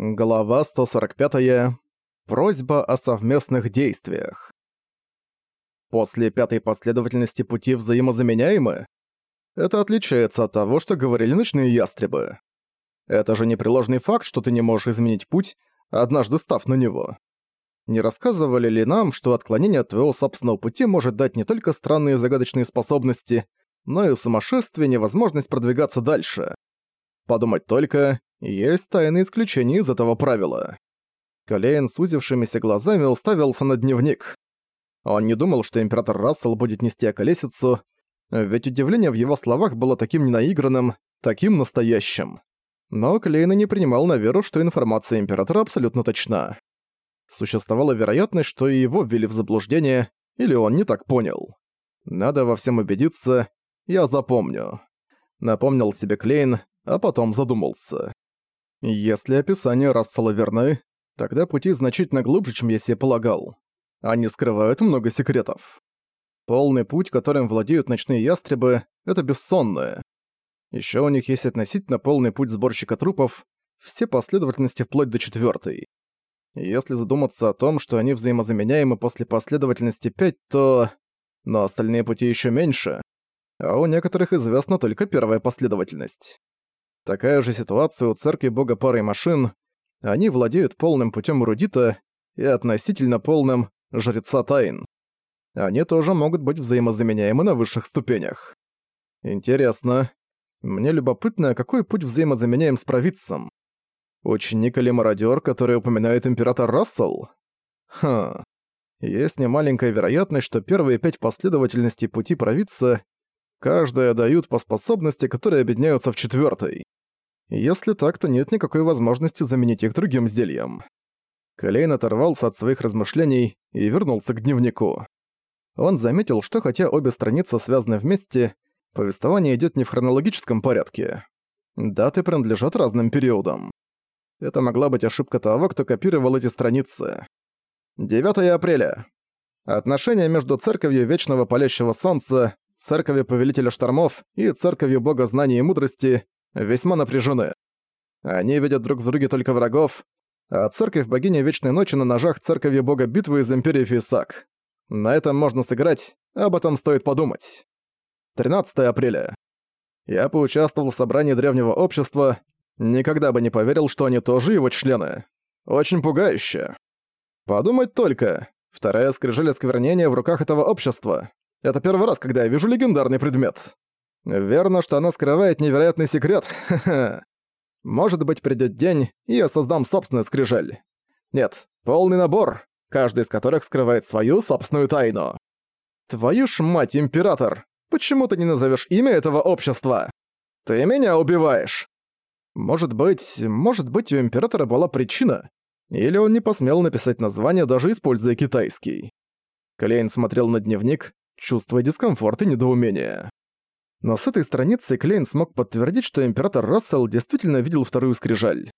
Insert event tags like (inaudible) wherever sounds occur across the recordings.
Глава 145. Просьба о совместных действиях. После пятой последовательности пути взаимозаменяемы? Это отличается от того, что говорили ночные ястребы. Это же непреложный факт, что ты не можешь изменить путь, однажды став на него. Не рассказывали ли нам, что отклонение от твоего собственного пути может дать не только странные загадочные способности, но и сумасшествие невозможность продвигаться дальше? Подумать только, есть тайные исключения из этого правила. Калейн с узившимися глазами уставился на дневник. Он не думал, что император Рассел будет нести околесицу, ведь удивление в его словах было таким ненаигранным, таким настоящим. Но Клейн не принимал на веру, что информация императора абсолютно точна. Существовала вероятность, что и его ввели в заблуждение, или он не так понял. Надо во всем убедиться, я запомню. Напомнил себе Клейн, а потом задумался. Если описания Рассела верны, тогда пути значительно глубже, чем я себе полагал. Они скрывают много секретов. Полный путь, которым владеют ночные ястребы, это бессонное. Еще у них есть относительно полный путь сборщика трупов, все последовательности вплоть до четвертой. Если задуматься о том, что они взаимозаменяемы после последовательности 5, то... Но остальные пути еще меньше, а у некоторых известна только первая последовательность. Такая же ситуация у церкви бога пары машин. Они владеют полным путем эрудита и относительно полным жреца тайн. Они тоже могут быть взаимозаменяемы на высших ступенях. Интересно. Мне любопытно, какой путь взаимозаменяем с провидцем. Ученик или мародёр, который упоминает император Рассел? Хм. Есть немаленькая вероятность, что первые пять последовательностей пути провидца каждая дают по способности, которые объединяются в четвёртой. Если так, то нет никакой возможности заменить их другим зельем. Калейн оторвался от своих размышлений и вернулся к дневнику. Он заметил, что хотя обе страницы связаны вместе, повествование идет не в хронологическом порядке. Даты принадлежат разным периодам. Это могла быть ошибка того, кто копировал эти страницы. 9 апреля. Отношения между Церковью Вечного Палящего Солнца, Церковью Повелителя Штормов и Церковью Бога Знаний и Мудрости весьма напряжены. Они видят друг в друге только врагов, а церковь богини Вечной Ночи на ножах церковью бога битвы из Империи Фисак. На этом можно сыграть, об этом стоит подумать. 13 апреля. Я поучаствовал в собрании древнего общества, никогда бы не поверил, что они тоже его члены. Очень пугающе. Подумать только, вторая скрижаль осквернения в руках этого общества. Это первый раз, когда я вижу легендарный предмет. Верно, что она скрывает невероятный секрет. (laughs) Может быть, придёт день, и я создам собственную скрижаль. Нет, полный набор, каждый из которых скрывает свою собственную тайну. Твою ж мать, император, почему ты не назовешь имя этого общества? Ты меня убиваешь. Может быть, может быть, у императора была причина, или он не посмел написать название, даже используя китайский. Клейн смотрел на дневник, чувствуя дискомфорт и недоумение. Но с этой страницы Клейн смог подтвердить, что император Рассел действительно видел вторую скрижаль.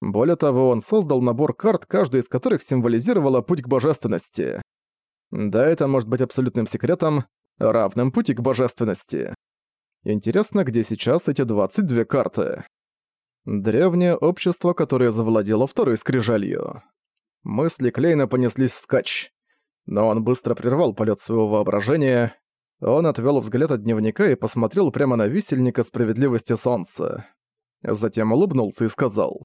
Более того, он создал набор карт, каждая из которых символизировала путь к божественности. Да, это может быть абсолютным секретом, равным пути к божественности. Интересно, где сейчас эти 22 карты. Древнее общество, которое завладело второй скрижалью. Мысли Клейна понеслись вскачь. Но он быстро прервал полет своего воображения, он отвел взгляд от дневника и посмотрел прямо на висельника справедливости солнца. Затем улыбнулся и сказал.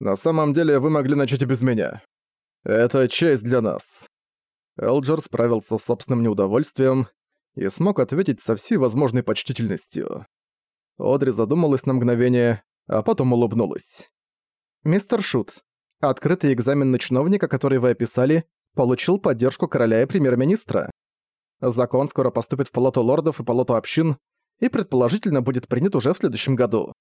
«На самом деле вы могли начать без меня. Это честь для нас». Элджер справился с собственным неудовольствием и смог ответить со всей возможной почтительностью. Одри задумалась на мгновение, а потом улыбнулась. «Мистер Шут, открытый экзамен на чиновника, который вы описали, получил поддержку короля и премьер-министра. Закон скоро поступит в Палату лордов и Палату общин и, предположительно, будет принят уже в следующем году.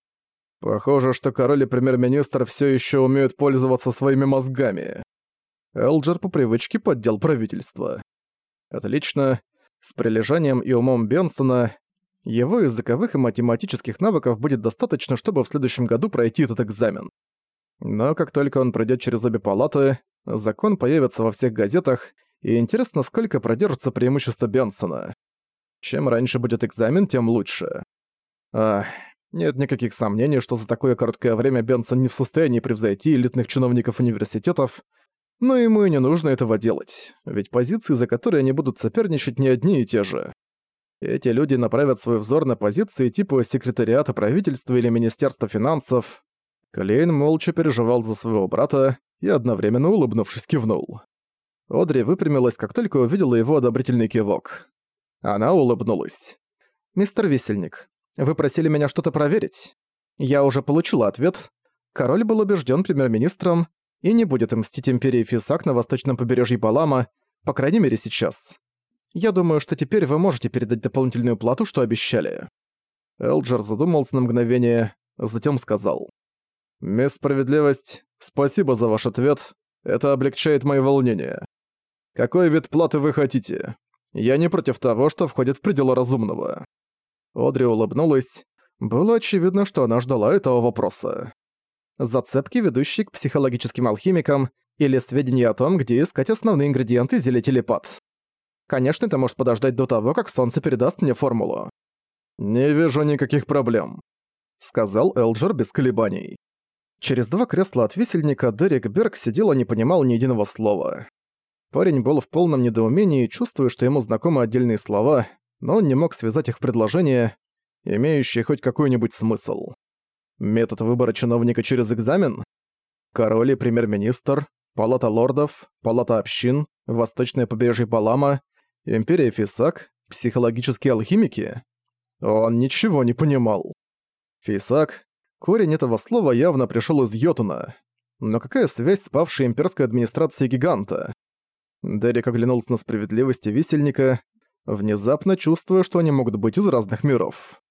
Похоже, что король и премьер-министр все еще умеют пользоваться своими мозгами. Элджер по привычке поддел правительство. Отлично. С прилежанием и умом Бенсона его языковых и математических навыков будет достаточно, чтобы в следующем году пройти этот экзамен. Но как только он пройдет через обе палаты, закон появится во всех газетах, и интересно, сколько продержится преимущество Бенсона. Чем раньше будет экзамен, тем лучше. Ах, Нет никаких сомнений, что за такое короткое время Бенсон не в состоянии превзойти элитных чиновников университетов, но ему и не нужно этого делать, ведь позиции, за которые они будут соперничать, не одни и те же. Эти люди направят свой взор на позиции типа секретариата правительства или Министерства финансов. Клейн молча переживал за своего брата и одновременно улыбнувшись кивнул. Одри выпрямилась, как только увидела его одобрительный кивок. Она улыбнулась. «Мистер Висельник, вы просили меня что-то проверить. Я уже получила ответ. Король был убежден премьер-министром и не будет мстить Империи Фисак на восточном побережье Балама, по крайней мере сейчас. Я думаю, что теперь вы можете передать дополнительную плату, что обещали». Элджер задумался на мгновение, затем сказал. «Мисс Справедливость, спасибо за ваш ответ. Это облегчает мои волнения. Какой вид платы вы хотите? Я не против того, что входит в пределы разумного». Одри улыбнулась. Было очевидно, что она ждала этого вопроса. Зацепки, ведущие к психологическим алхимикам, или сведения о том, где искать основные ингредиенты зелья телепат. Конечно, это может подождать до того, как Солнце передаст мне формулу. «Не вижу никаких проблем», — сказал Элджер без колебаний. Через два кресла от висельника Дерек Берг сидел и не понимал ни единого слова. Парень был в полном недоумении, чувствуя, что ему знакомы отдельные слова, но он не мог связать их в предложения, имеющие хоть какой-нибудь смысл. Метод выбора чиновника через экзамен? Король и премьер-министр, палата лордов, палата общин, восточное побережье Балама, империя Фисак, психологические алхимики? Он ничего не понимал. Фисак, корень этого слова явно пришел из Йотуна. Но какая связь с павшей имперской администрацией гиганта? Дерек оглянулся на справедливости висельника, внезапно чувствуя, что они могут быть из разных миров.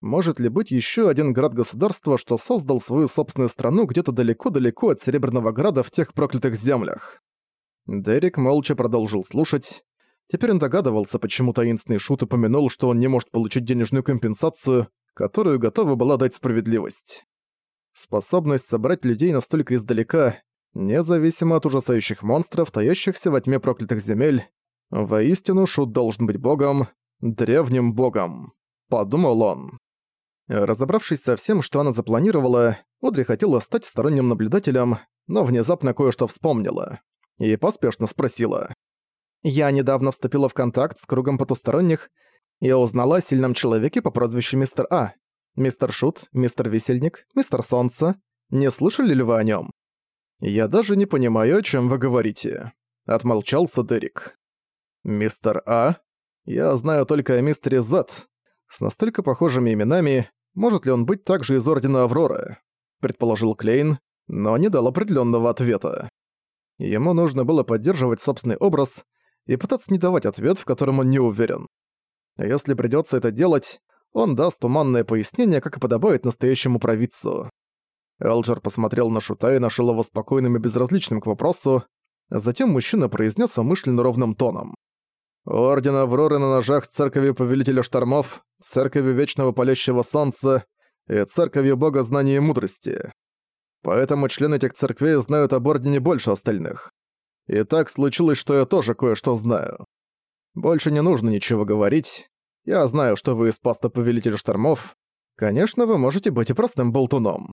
Может ли быть еще один град-государства, что создал свою собственную страну где-то далеко-далеко от Серебряного Града в тех проклятых землях? Дерек молча продолжил слушать. Теперь он догадывался, почему таинственный Шут упомянул, что он не может получить денежную компенсацию, которую готова была дать справедливость. Способность собрать людей настолько издалека, независимо от ужасающих монстров, таящихся во тьме проклятых земель, воистину Шут должен быть богом, древним богом, подумал он. Разобравшись со всем, что она запланировала, Одри хотела стать сторонним наблюдателем, но внезапно кое-что вспомнила. И поспешно спросила. «Я недавно вступила в контакт с кругом потусторонних и узнала о сильном человеке по прозвищу Мистер А. Мистер Шут, Мистер Висельник, Мистер Солнце. Не слышали ли вы о нем? «Я даже не понимаю, о чем вы говорите», — отмолчался Дерек. «Мистер А? Я знаю только о мистере Зет. С настолько похожими именами, может ли он быть также из Ордена Авроры? Предположил Клейн, но не дал определенного ответа. Ему нужно было поддерживать собственный образ и пытаться не давать ответ, в котором он не уверен. Если придется это делать, он даст туманное пояснение, как и подобает настоящему провидцу. Элджер посмотрел на Шута и нашел его спокойным и безразличным к вопросу, затем мужчина произнес умышленно ровным тоном. Орден Авроры на ножах Церкви Повелителя Штормов, Церкви Вечного Палящего Солнца и Церковью Бога Знания и Мудрости. Поэтому члены этих церквей знают об Ордене больше остальных. И так случилось, что я тоже кое-что знаю. Больше не нужно ничего говорить. Я знаю, что вы из паста Повелителя Штормов. Конечно, вы можете быть и простым болтуном.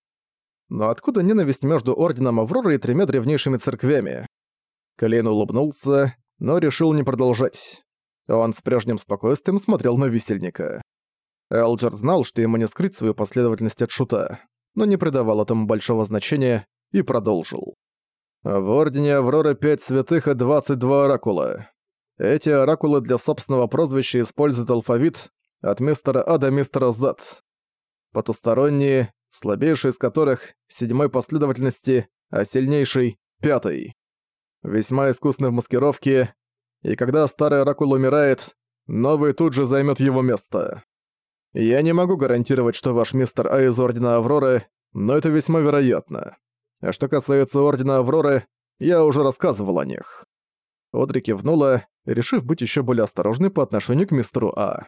Но откуда ненависть между Орденом Авроры и тремя древнейшими церквями? Колейн улыбнулся, но решил не продолжать. Он с прежним спокойствием смотрел на висельника. Элджер знал, что ему не скрыть свою последовательность от шута, но не придавал этому большого значения и продолжил. В Ордене Авроры пять святых и 22 оракула. Эти оракулы для собственного прозвища используют алфавит от мистера А до мистера Зет. Потусторонние, слабейший из которых седьмой последовательности, а сильнейший — пятый весьма искусный в маскировке, и когда старый оракул умирает, новый тут же займет его место. Я не могу гарантировать, что ваш мистер А из Ордена Авроры, но это весьма вероятно. А что касается Ордена Авроры, я уже рассказывал о них. Одри кивнула, решив быть еще более осторожной по отношению к мистеру А.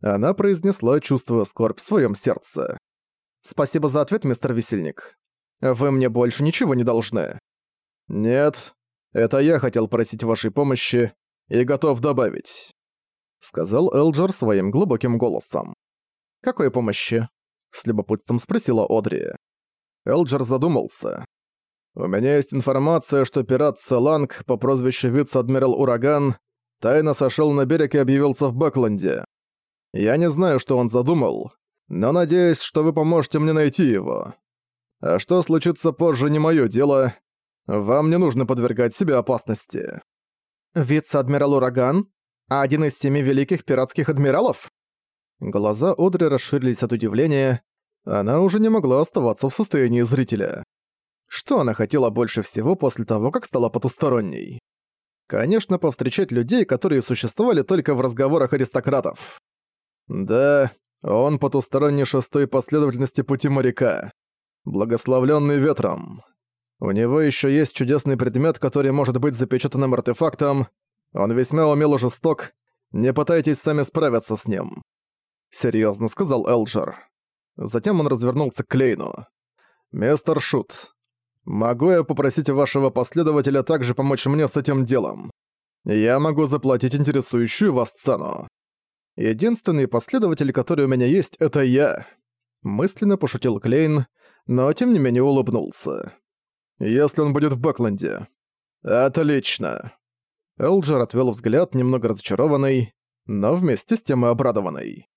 Она произнесла, чувствуя скорбь в своем сердце. «Спасибо за ответ, мистер Весельник. Вы мне больше ничего не должны». «Нет, это я хотел просить вашей помощи и готов добавить», — сказал Элджер своим глубоким голосом. «Какой помощи?» — С любопытством спросила Одри. Элджер задумался. «У меня есть информация, что пират Саланг по прозвищу вице-адмирал Ураган тайно сошел на берег и объявился в Бэкленде. Я не знаю, что он задумал, но надеюсь, что вы поможете мне найти его. А что случится позже, не мое дело. Вам не нужно подвергать себя опасности». «Вице-адмирал Ураган? Один из семи великих пиратских адмиралов?» Глаза Одри расширились от удивления. Она уже не могла оставаться в состоянии зрителя. Что она хотела больше всего после того, как стала потусторонней? Конечно, повстречать людей, которые существовали только в разговорах аристократов. Да, он потусторонний шестой последовательности пути моряка. Благословленный ветром. У него еще есть чудесный предмет, который может быть запечатанным артефактом. Он весьма умело жесток. Не пытайтесь сами справиться с ним. Серьезно сказал Элджер. Затем он развернулся к Клейну. «Мистер Шут, могу я попросить вашего последователя также помочь мне с этим делом? Я могу заплатить интересующую вас цену. Единственный последователь, который у меня есть, это я». Мысленно пошутил Клейн, но тем не менее улыбнулся. «Если он будет в Бэкленде». «Отлично». Элджер отвел взгляд, немного разочарованный, но вместе с тем и обрадованный.